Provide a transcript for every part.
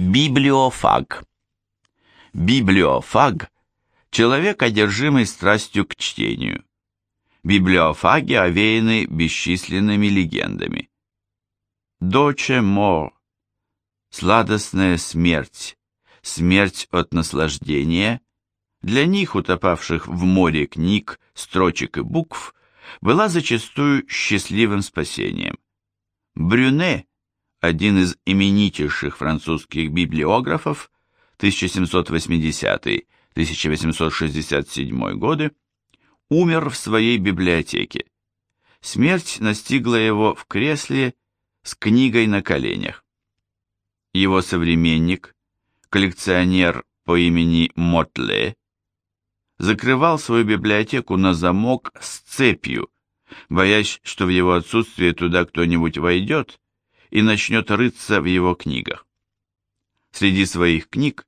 Библиофаг. Библиофаг – человек, одержимый страстью к чтению. Библиофаги овеяны бесчисленными легендами. Доче мор – сладостная смерть, смерть от наслаждения, для них, утопавших в море книг, строчек и букв, была зачастую счастливым спасением. Брюне один из именитейших французских библиографов 1780-1867 годы, умер в своей библиотеке. Смерть настигла его в кресле с книгой на коленях. Его современник, коллекционер по имени Мотле, закрывал свою библиотеку на замок с цепью, боясь, что в его отсутствие туда кто-нибудь войдет и начнет рыться в его книгах. Среди своих книг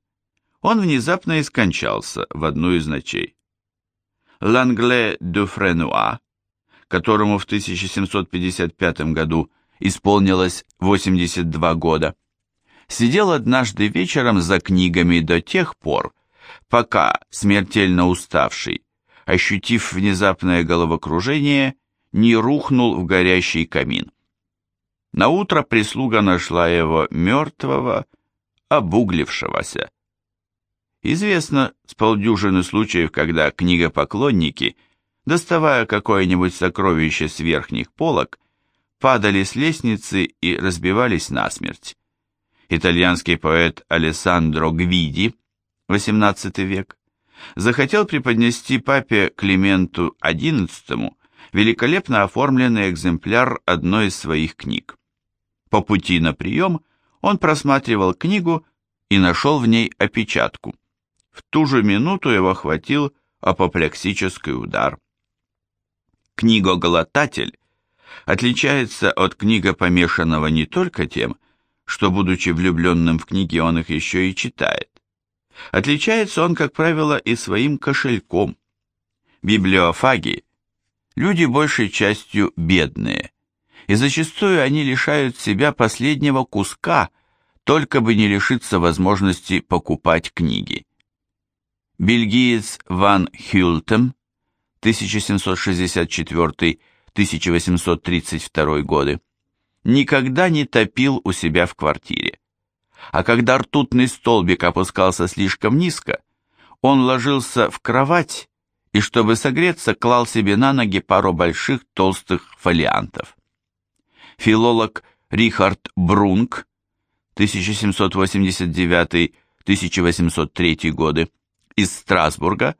он внезапно и скончался в одну из ночей. Лангле де Френуа, которому в 1755 году исполнилось 82 года, сидел однажды вечером за книгами до тех пор, пока, смертельно уставший, ощутив внезапное головокружение, не рухнул в горящий камин. Наутро прислуга нашла его мертвого, обуглившегося. Известно с полдюжины случаев, когда книгопоклонники, доставая какое-нибудь сокровище с верхних полок, падали с лестницы и разбивались насмерть. Итальянский поэт Алессандро Гвиди, XVIII век, захотел преподнести папе Клименту XI великолепно оформленный экземпляр одной из своих книг. По пути на прием он просматривал книгу и нашел в ней опечатку. В ту же минуту его хватил апоплексический удар. Книгоглотатель отличается от книгопомешанного не только тем, что, будучи влюбленным в книги, он их еще и читает. Отличается он, как правило, и своим кошельком. Библиофаги – люди большей частью бедные, и зачастую они лишают себя последнего куска, только бы не лишиться возможности покупать книги. Бельгиец Ван Хюлтем, 1764-1832 годы, никогда не топил у себя в квартире. А когда ртутный столбик опускался слишком низко, он ложился в кровать и, чтобы согреться, клал себе на ноги пару больших толстых фолиантов филолог Рихард Брунк 1789-1803 годы из Страсбурга,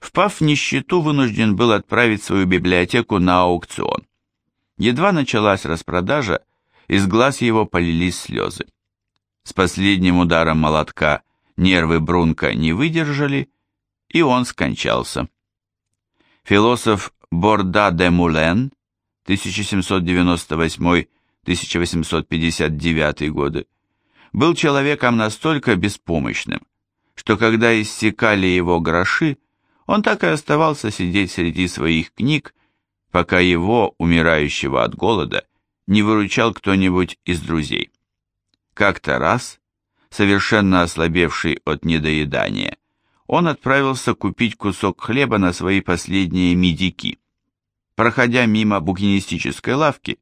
впав в нищету, вынужден был отправить свою библиотеку на аукцион. Едва началась распродажа, из глаз его полились слезы. С последним ударом молотка нервы Брунка не выдержали, и он скончался. Философ Борда де Мулен 1798-1859 годы, был человеком настолько беспомощным, что когда иссякали его гроши, он так и оставался сидеть среди своих книг, пока его, умирающего от голода, не выручал кто-нибудь из друзей. Как-то раз, совершенно ослабевший от недоедания, он отправился купить кусок хлеба на свои последние медики. Проходя мимо букинистической лавки,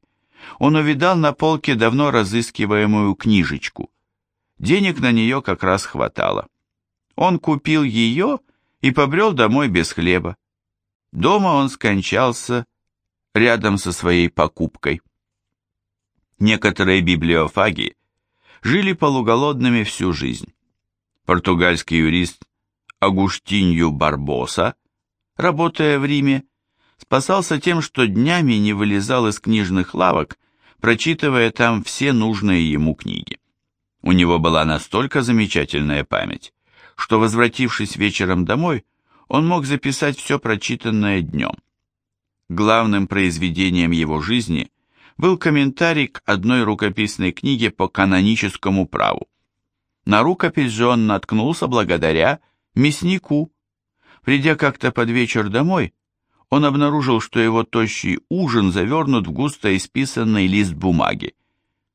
он увидал на полке давно разыскиваемую книжечку. Денег на нее как раз хватало. Он купил ее и побрел домой без хлеба. Дома он скончался рядом со своей покупкой. Некоторые библиофаги жили полуголодными всю жизнь. Португальский юрист Агуштинью Барбоса, работая в Риме, спасался тем, что днями не вылезал из книжных лавок, прочитывая там все нужные ему книги. У него была настолько замечательная память, что, возвратившись вечером домой, он мог записать все прочитанное днем. Главным произведением его жизни был комментарий к одной рукописной книге по каноническому праву. На рукопись же он наткнулся благодаря мяснику. Придя как-то под вечер домой, он обнаружил, что его тощий ужин завернут в густо исписанный лист бумаги.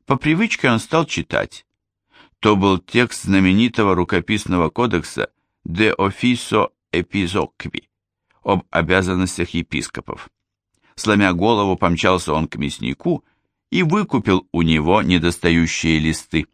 По привычке он стал читать. то был текст знаменитого рукописного кодекса «De officio episcopi» об обязанностях епископов. Сломя голову, помчался он к мяснику и выкупил у него недостающие листы.